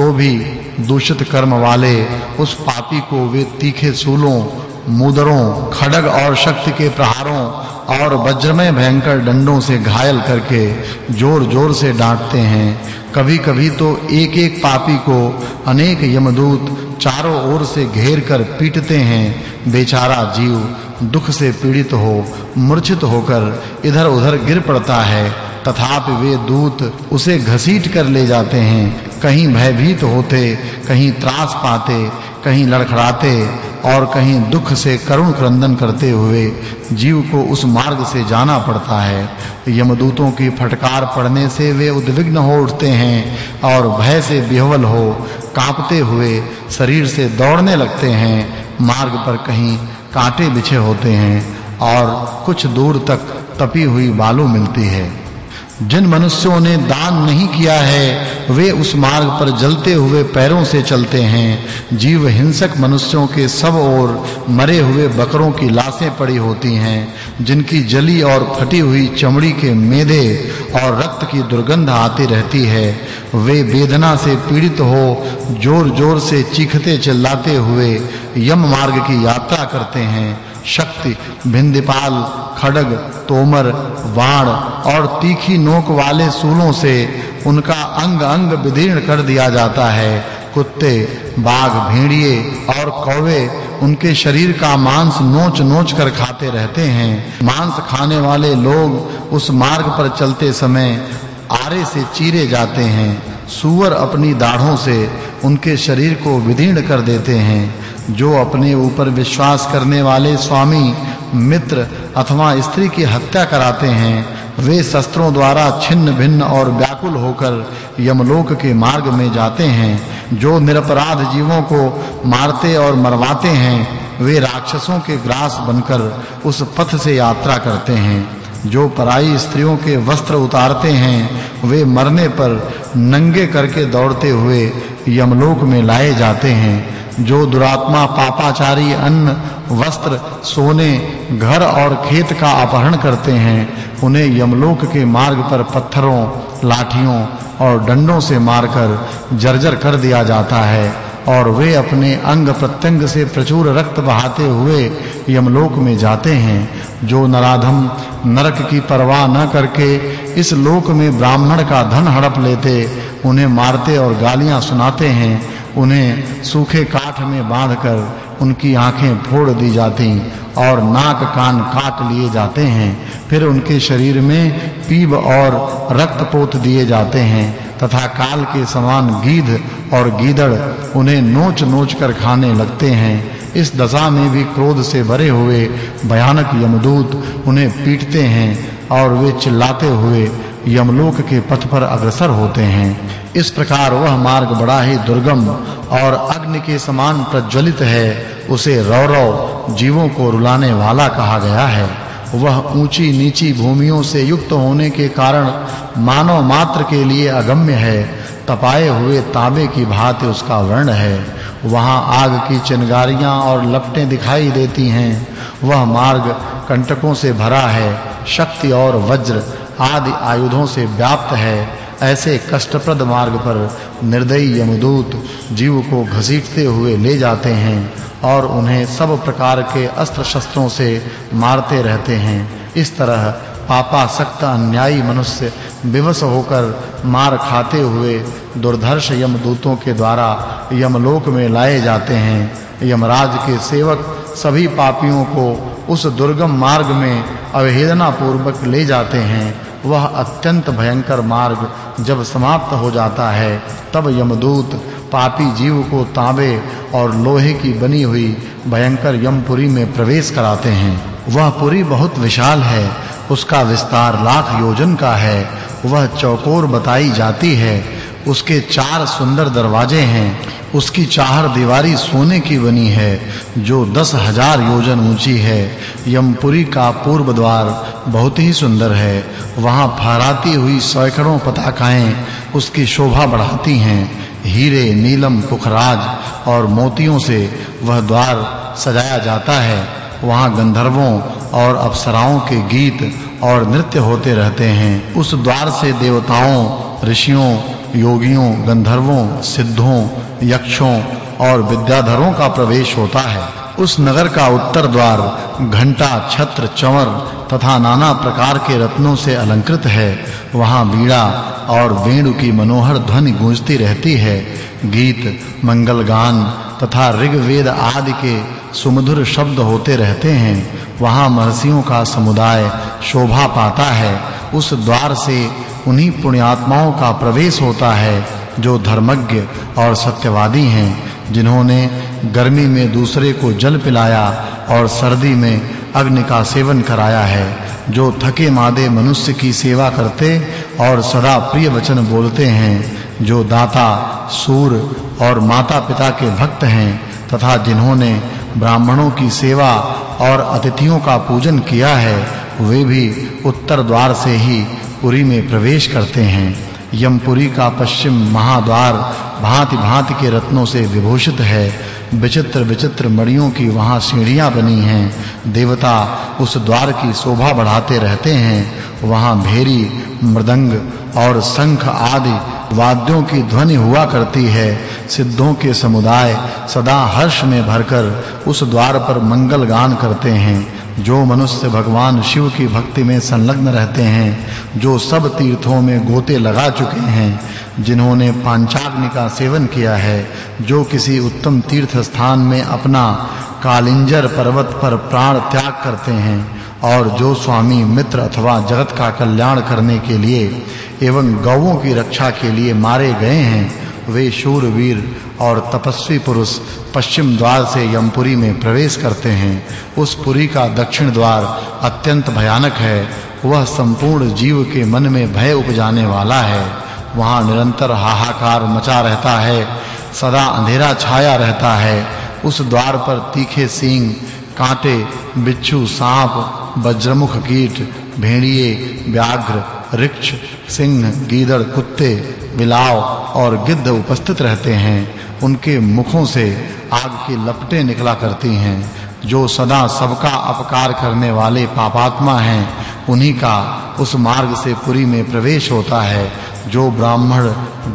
तो भी दूषित कर्म वाले उस पापी को वे तीखे सूलों, मुदरों, खड़ग और शक्ति के प्रहारों और वज्रमय भयंकर डंडों से घायल करके जोर-जोर से डांटते हैं। कभी-कभी तो एक-एक पापी को अनेक यमदूत चारों ओर से घेर कर पीटते हैं। बेचारा जीव दुख से पीड़ित हो, मूर्छित होकर इधर-उधर गिर पड़ता है। तथापि वे दूत उसे घसीट कर ले जाते हैं। कहीं भयभीत होते, कहीं त्रास पाते, कहीं लड़खड़ाते और कहीं दुख से करुण क्रंदन करते हुए जीव को उस मार्ग से जाना पड़ता है। यमदूतों की फटकार पड़ने से वे उद्विग्न हो उठते हैं और भय से विह्वल हो कांपते हुए शरीर से दौड़ने लगते हैं। मार्ग पर कहीं कांटे बिछे होते हैं और कुछ दूर तक तपी हुई बालू मिलती है। जिन मनुष्यों ने दान नहीं किया है, वे उस मार्ग पर जलते हुए पैरों से चलते हैं। जीव हिंसक मनुष्यों के सब ओर मरे हुए बकरों की लाशें पड़ी होती हैं, जिनकी जली और फटी हुई चमड़ी के मेदे और रक्त की दुर्गंध आती रहती है। वे वेदना से पीड़ित हो, जोर-जोर से चीखते चिल्लाते हुए यम मार्ग की यात्रा करते हैं। शक्ति, भिंदिपाल, खड़ग, तोमर, वाण और तीखी नोक वाले सूलों से उनका अंग-अंग विदीर्ण कर दिया जाता है। कुत्ते, बाघ, भेड़िए और कौवे उनके शरीर का मांस नोच-नोच कर खाते रहते हैं। मांस खाने वाले लोग उस मार्ग पर चलते समय आरे से चीरे जाते हैं। सूअर अपनी दाढ़ों से उनके शरीर को विदीर्ण कर देते हैं। जो अपने ऊपर विश्वास करने वाले स्वामी, मित्र अथवा स्त्री की हत्या कराते हैं, वे शस्त्रों द्वारा छिन्न भिन्न और व्याकुल होकर यमलोक के मार्ग में जाते हैं, जो निरपराध जीवों को मारते और मरवाते हैं, वे राक्षसों के ग्रास बनकर उस पथ से यात्रा करते हैं, जो पराई स्त्रियों के वस्त्र उतारते हैं, वे मरने पर नंगे करके दौड़ते हुए यमलोक में लाए जाते हैं। जो दुरात्मा पापाचारी अन्न, वस्त्र, सोने, घर और खेत का अपहरण करते हैं, उन्हें यमलोक के मार्ग पर पत्थरों, लाठियों और डंडों से मारकर जर्जर कर दिया जाता है और वे अपने अंग प्रत्यंग से प्रचुर रक्त बहाते हुए यमलोक में जाते हैं, जो नराधम, नरक की परवाह न करके इस लोक में ब्राह्मण का धन हड़प लेते, उन्हें मारते और गालियाँ सुनाते हैं, उन्हें सूखे काठ में बांधकर उनकी आँखें फोड़ दी जाती और नाक कान काट लिए जाते हैं। फिर उनके शरीर में पीब और रक्त पोत दिए जाते हैं तथा काल के समान गीध और गीदड़ उन्हें नोच-नोच कर खाने लगते हैं। इस दशा में भी क्रोध से भरे हुए भयानक यमदूत उन्हें पीटते हैं और वे चिल्लाते हुए यमलोक के पथ पर अग्रसर होते हैं। इस प्रकार वह मार्ग बड़ा ही दुर्गम और अग्नि के समान प्रज्वलित है, उसे रौरव जीवों को रुलाने वाला कहा गया है। वह ऊँची नीची भूमियों से युक्त होने के कारण मानव मात्र के लिए अगम्य है। तपाए हुए तांबे की भांति उसका वर्ण है। वहाँ आग की चिंगारियाँ और लपटें दिखाई देती हैं। वह मार्ग कंटकों से भरा है। शक्ति और वज्र आदि आयुधों से व्याप्त है, ऐसे कष्टप्रद मार्ग पर निर्दयी यमदूत जीव को घसीटते हुए ले जाते हैं और उन्हें सब प्रकार के अस्त्र शस्त्रों से मारते रहते हैं। इस तरह पापा सक्त अन्यायी मनुष्य विवश होकर मार खाते हुए दुर्धर्ष यमदूतों के द्वारा यमलोक में लाए जाते हैं। यमराज के सेवक सभी पापियों को उस दुर्गम मार्ग में अवहेलना पूर्वक ले जाते हैं। वह अत्यंत भयंकर मार्ग जब समाप्त हो जाता है, तब यमदूत पापी जीव को तांबे और लोहे की बनी हुई भयंकर यमपुरी में प्रवेश कराते हैं। वह पुरी बहुत विशाल है, उसका विस्तार लाख योजन का है, वह चौकोर बताई जाती है, उसके चार सुंदर दरवाजे हैं। उसकी चार दीवारी सोने की बनी है, जो दस हज़ार योजन ऊँची है। यमपुरी का पूर्व द्वार बहुत ही सुंदर है। वहाँ फहराती हुई सैकड़ों पताकाएँ उसकी शोभा बढ़ाती हैं। हीरे, नीलम, पुखराज और मोतियों से वह द्वार सजाया जाता है। वहाँ गंधर्वों और अप्सराओं के गीत और नृत्य होते रहते हैं। उस द्वार से देवताओं ऋषियों, योगियों, गंधर्वों, सिद्धों, यक्षों और विद्याधरों का प्रवेश होता है। उस नगर का उत्तर द्वार घंटा, छत्र, चंवर तथा नाना प्रकार के रत्नों से अलंकृत है। वहाँ वीणा और वेणु की मनोहर ध्वनि गूंजती रहती है। गीत मंगल गान तथा ऋग्वेद आदि के सुमधुर शब्द होते रहते हैं। वहाँ महर्षियों का समुदाय शोभा पाता है। उस द्वार से उन्हीं पुण्यात्माओं का प्रवेश होता है, जो धर्मज्ञ और सत्यवादी हैं, जिन्होंने गर्मी में दूसरे को जल पिलाया और सर्दी में अग्नि का सेवन कराया है, जो थके मादे मनुष्य की सेवा करते और सदा प्रिय वचन बोलते हैं, जो दाता, सूर और माता-पिता के भक्त हैं, तथा जिन्होंने ब्राह्मणों की सेवा और अतिथियों का पूजन किया है वे भी उत्तर द्वार से ही पुरी में प्रवेश करते हैं। यमपुरी का पश्चिम महाद्वार भांति-भांति के रत्नों से विभूषित है। विचित्र विचित्र मणियों की वहाँ सीढ़ियाँ बनी हैं। देवता उस द्वार की शोभा बढ़ाते रहते हैं। वहाँ भेरी, मृदंग और शंख आदि वाद्यों की ध्वनि हुआ करती है। सिद्धों के समुदाय सदा हर्ष में भरकर उस द्वार पर मंगल गान करते हैं। जो मनुष्य भगवान शिव की भक्ति में संलग्न रहते हैं, जो सब तीर्थों में गोते लगा चुके हैं, जिन्होंने पांचाग्नि का सेवन किया है, जो किसी उत्तम तीर्थ स्थान में अपना कालिंजर पर्वत पर प्राण त्याग करते हैं, और जो स्वामी मित्र अथवा जगत का कल्याण करने के लिए एवं गौओं की रक्षा के लिए मारे गए हैं वे शूरवीर और तपस्वी पुरुष पश्चिम द्वार से यमपुरी में प्रवेश करते हैं। उस पुरी का दक्षिण द्वार अत्यंत भयानक है। वह संपूर्ण जीव के मन में भय उपजाने वाला है। वहाँ निरंतर हाहाकार मचा रहता है। सदा अंधेरा छाया रहता है। उस द्वार पर तीखे सींग, कांटे, बिच्छू, सांप वज्रमुख कीट, भेड़िए, व्याघ्र ऋक्ष सिंह, गीदड़, कुत्ते, बिलाव और गिद्ध उपस्थित रहते हैं। उनके मुखों से आग की लपटें निकला करती हैं। जो सदा सबका अपकार करने वाले पापात्मा हैं, उन्हीं का उस मार्ग से पुरी में प्रवेश होता है। जो ब्राह्मण,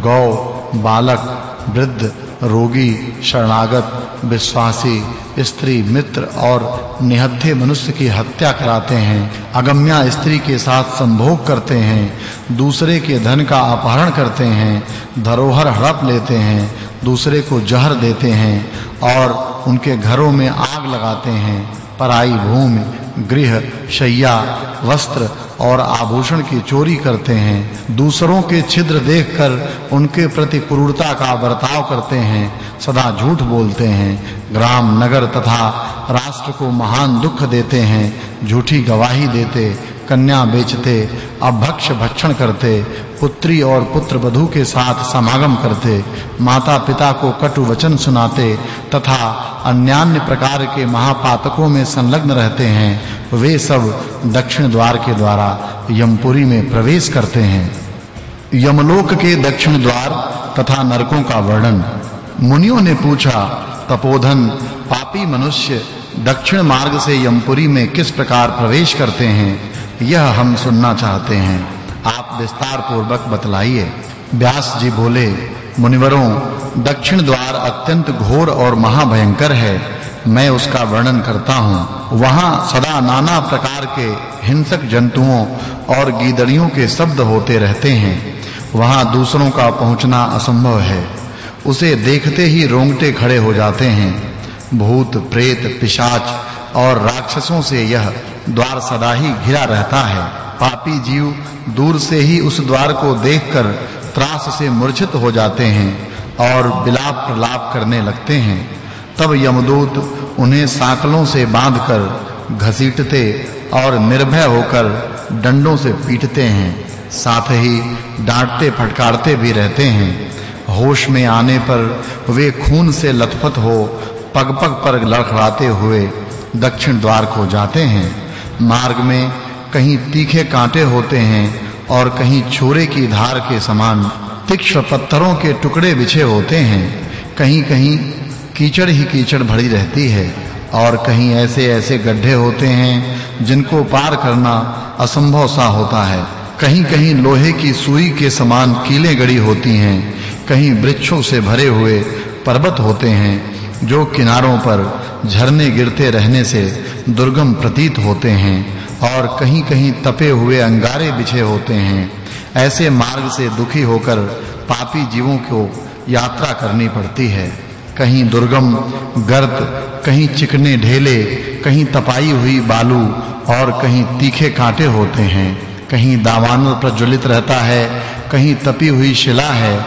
गौ, बालक, वृद्ध, रोगी, शरणागत, विश्वासी स्त्री, मित्र और निहत्थे मनुष्य की हत्या कराते हैं, अगम्या स्त्री के साथ संभोग करते हैं, दूसरे के धन का अपहरण करते हैं, धरोहर हड़प लेते हैं, दूसरे को जहर देते हैं और उनके घरों में आग लगाते हैं, पराई भूमि गृह, शैया, वस्त्र और आभूषण की चोरी करते हैं। दूसरों के छिद्र देखकर उनके प्रति क्रूरता का बर्ताव करते हैं, सदा झूठ बोलते हैं। ग्राम, नगर तथा राष्ट्र को महान दुख देते हैं, झूठी गवाही देते कन्या बेचते, अभक्ष भक्षण करते, पुत्री और पुत्र वधु के साथ समागम करते, माता-पिता को कटु वचन सुनाते, तथा अन्यान्य प्रकार के महापातकों में संलग्न रहते हैं, वे सब दक्षिण द्वार के द्वारा यमपुरी में प्रवेश करते हैं। यमलोक के दक्षिण द्वार तथा नरकों का वर्णन। मुनियों ने पूछा, तपोधन, पापी मनुष्य दक्षिण मार्ग से यमपुरी में किस प्रकार प्रवेश करते हैं? यह हम सुनना चाहते हैं। आप विस्तार पूर्वक बतलाइए। व्यास जी बोले, मुनिवरों, दक्षिण द्वार अत्यंत घोर और महाभयंकर है। मैं उसका वर्णन करता हूँ। वहाँ सदा नाना प्रकार के हिंसक जंतुओं और गीदड़ियों के शब्द होते रहते हैं। वहाँ दूसरों का पहुँचना असंभव है। उसे देखते ही रोंगटे खड़े हो जाते हैं। भूत, प्रेत, पिशाच और राक्षसों से यह द्वार सदा ही घिरा रहता है। पापी जीव दूर से ही उस द्वार को देखकर त्रास से मूर्छित हो जाते हैं और बिलाप प्रलाप करने लगते हैं। तब यमदूत उन्हें साकलों से बांधकर घसीटते और निर्भय होकर डंडों से पीटते हैं। साथ ही डांटते फटकारते भी रहते हैं। होश में आने पर वे खून से लथपथ हो पग-पग पर लड़खड़ाते हुए दक्षिण द्वार को जाते हैं। मार्ग में कहीं तीखे कांटे होते हैं और कहीं छोरे की धार के समान तीक्ष्ण पत्थरों के टुकड़े बिछे होते हैं। कहीं-कहीं कीचड़ ही कीचड़ भरी रहती है और कहीं ऐसे-ऐसे गड्ढे होते हैं जिनको पार करना असंभव सा होता है। कहीं-कहीं लोहे की सुई के समान कीले गड़ी होती हैं। कहीं वृक्षों से भरे हुए पर्वत होते हैं जो किनारों पर झरने गिरते रहने से दुर्गम प्रतीत होते हैं और कहीं-कहीं तपे हुए अंगारे बिछे होते हैं। ऐसे मार्ग से दुखी होकर पापी जीवों को यात्रा करनी पड़ती है। कहीं दुर्गम गर्त कहीं चिकने ढेले, कहीं तपाई हुई बालू और कहीं तीखे कांटे होते हैं। कहीं दावानल प्रज्वलित रहता है, कहीं तपी हुई शिला है।